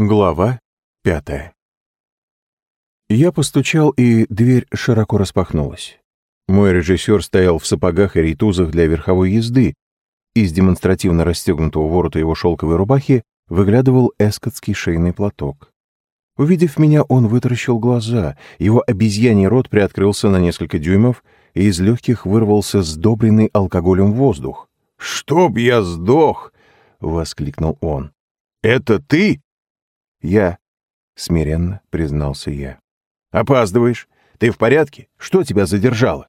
Глава пятая Я постучал, и дверь широко распахнулась. Мой режиссер стоял в сапогах и рейтузах для верховой езды. Из демонстративно расстегнутого ворота его шелковой рубахи выглядывал эскотский шейный платок. Увидев меня, он вытаращил глаза, его обезьяний рот приоткрылся на несколько дюймов, и из легких вырвался сдобренный алкоголем воздух. «Чтоб я сдох!» — воскликнул он. «Это ты?» «Я», — смиренно признался я. «Опаздываешь. Ты в порядке? Что тебя задержало?»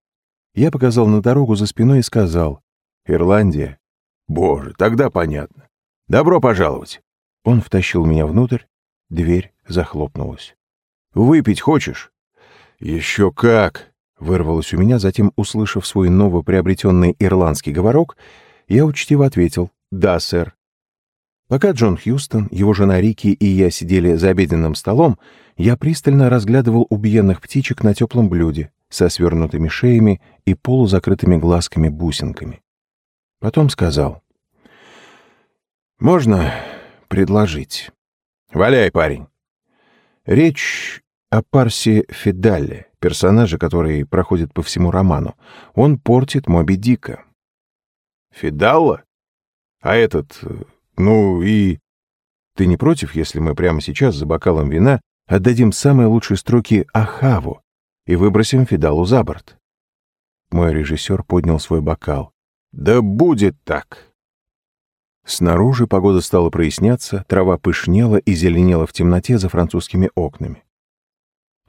Я показал на дорогу за спиной и сказал. «Ирландия». «Боже, тогда понятно. Добро пожаловать». Он втащил меня внутрь, дверь захлопнулась. «Выпить хочешь?» «Еще как!» — вырвалось у меня, затем, услышав свой новоприобретенный ирландский говорок, я учтиво ответил «Да, сэр». Пока Джон Хьюстон, его жена Рики и я сидели за обеденным столом, я пристально разглядывал убиенных птичек на теплом блюде со свернутыми шеями и полузакрытыми глазками-бусинками. Потом сказал. «Можно предложить?» «Валяй, парень!» Речь о Парсе Фидале, персонаже, который проходит по всему роману. Он портит Моби Дика. «Фидалла? А этот э, ну и... Ты не против, если мы прямо сейчас за бокалом вина отдадим самые лучшие строки Ахаву и выбросим Фидалу за борт? Мой режиссер поднял свой бокал. Да будет так. Снаружи погода стала проясняться, трава пышнела и зеленела в темноте за французскими окнами.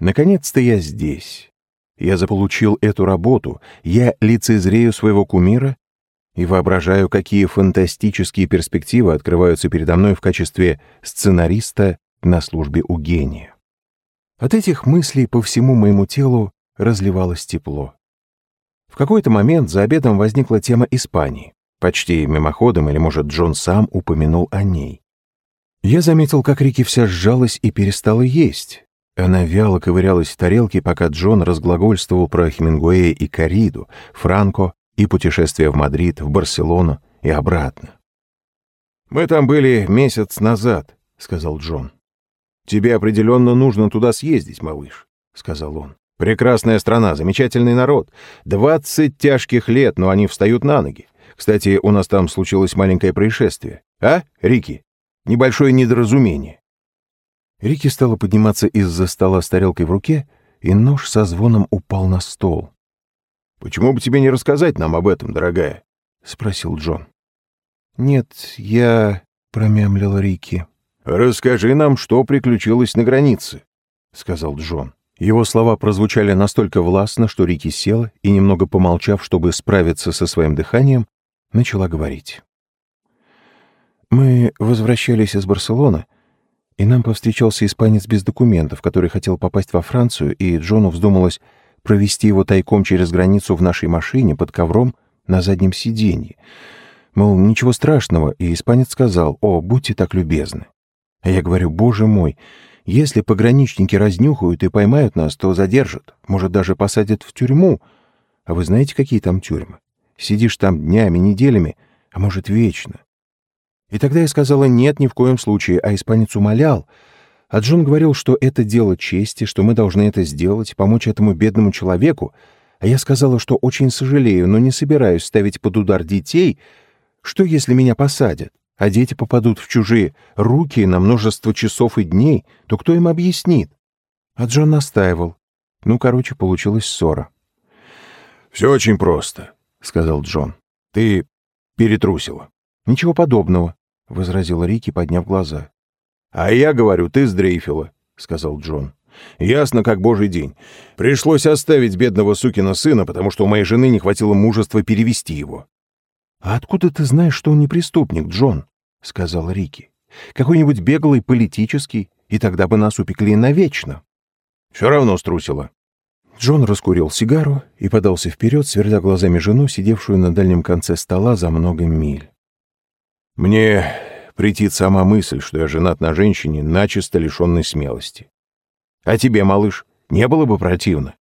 Наконец-то я здесь. Я заполучил эту работу, я лицезрею своего кумира и воображаю, какие фантастические перспективы открываются передо мной в качестве сценариста на службе у гения. От этих мыслей по всему моему телу разливалось тепло. В какой-то момент за обедом возникла тема Испании. Почти мимоходом, или, может, Джон сам упомянул о ней. Я заметил, как Рики вся сжалась и перестала есть. Она вяло ковырялась в тарелке, пока Джон разглагольствовал про Хемингуэя и корриду, Франко и путешествия в Мадрид, в Барселону и обратно. «Мы там были месяц назад», — сказал Джон. «Тебе определенно нужно туда съездить, малыш», — сказал он. «Прекрасная страна, замечательный народ. Двадцать тяжких лет, но они встают на ноги. Кстати, у нас там случилось маленькое происшествие. А, Рики? Небольшое недоразумение». Рики стала подниматься из-за стола с тарелкой в руке, и нож со звоном упал на стол. «Почему бы тебе не рассказать нам об этом, дорогая?» — спросил Джон. «Нет, я...» — промямлила Рики. «Расскажи нам, что приключилось на границе», — сказал Джон. Его слова прозвучали настолько властно, что Рики села и, немного помолчав, чтобы справиться со своим дыханием, начала говорить. «Мы возвращались из Барселоны, и нам повстречался испанец без документов, который хотел попасть во Францию, и Джону вздумалось провести его тайком через границу в нашей машине под ковром на заднем сиденье. Мол, ничего страшного, и испанец сказал, «О, будьте так любезны». А я говорю, «Боже мой, если пограничники разнюхают и поймают нас, то задержат, может, даже посадят в тюрьму. А вы знаете, какие там тюрьмы? Сидишь там днями, неделями, а может, вечно». И тогда я сказала, «Нет, ни в коем случае», а испанец умолял — а Джон говорил, что это дело чести, что мы должны это сделать, помочь этому бедному человеку. А я сказала, что очень сожалею, но не собираюсь ставить под удар детей. Что, если меня посадят, а дети попадут в чужие руки на множество часов и дней, то кто им объяснит? А Джон настаивал. Ну, короче, получилась ссора. «Все очень просто», — сказал Джон. «Ты перетрусила». «Ничего подобного», — возразила Рики, подняв глаза. «А я говорю, ты сдрейфила», — сказал Джон. «Ясно, как божий день. Пришлось оставить бедного сукина сына, потому что у моей жены не хватило мужества перевести его». «А откуда ты знаешь, что он не преступник, Джон?» — сказал Рики. «Какой-нибудь беглый политический, и тогда бы нас упекли навечно». «Все равно струсила». Джон раскурил сигару и подался вперед, сверля глазами жену, сидевшую на дальнем конце стола за много миль. «Мне претит сама мысль, что я женат на женщине, начисто лишенной смелости. А тебе, малыш, не было бы противно?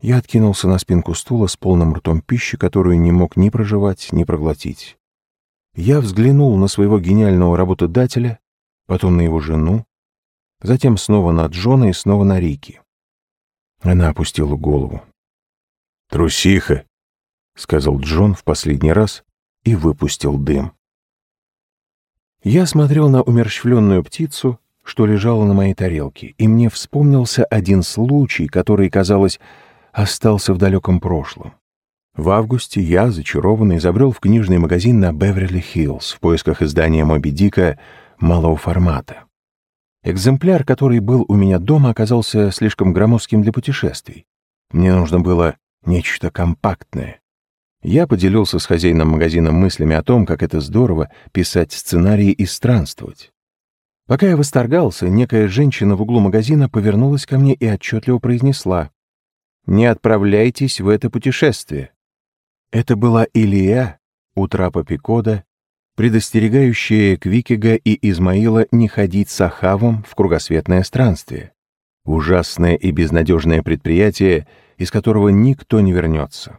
Я откинулся на спинку стула с полным ртом пищи, которую не мог ни проживать, ни проглотить. Я взглянул на своего гениального работодателя, потом на его жену, затем снова на Джона и снова на Рики. Она опустила голову. «Трусиха!» — сказал Джон в последний раз и выпустил дым. Я смотрел на умерщвленную птицу, что лежала на моей тарелке, и мне вспомнился один случай, который, казалось, остался в далеком прошлом. В августе я, зачарованный, забрел в книжный магазин на Беверли-Хиллз в поисках издания «Моби Дика» малого формата. Экземпляр, который был у меня дома, оказался слишком громоздким для путешествий. Мне нужно было нечто компактное. Я поделился с хозяином магазина мыслями о том, как это здорово писать сценарии и странствовать. Пока я восторгался, некая женщина в углу магазина повернулась ко мне и отчетливо произнесла «Не отправляйтесь в это путешествие». Это была Илья у трапа Пикода, предостерегающая Квикига и Измаила не ходить с Ахавом в кругосветное странствие. Ужасное и безнадежное предприятие, из которого никто не вернется.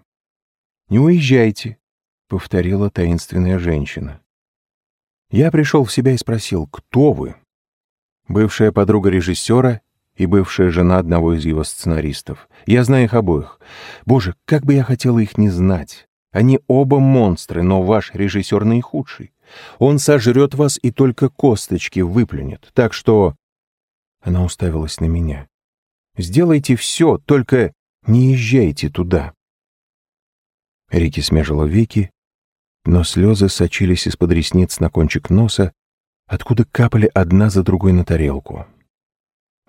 «Не уезжайте», — повторила таинственная женщина. Я пришел в себя и спросил, кто вы? Бывшая подруга режиссера и бывшая жена одного из его сценаристов. Я знаю их обоих. Боже, как бы я хотела их не знать. Они оба монстры, но ваш режиссер наихудший. Он сожрет вас и только косточки выплюнет. Так что...» Она уставилась на меня. «Сделайте все, только не езжайте туда». Рики смежила веки, но слезы сочились из-под ресниц на кончик носа, откуда капали одна за другой на тарелку.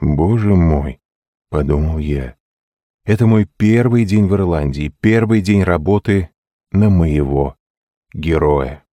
«Боже мой!» — подумал я. «Это мой первый день в Ирландии, первый день работы на моего героя».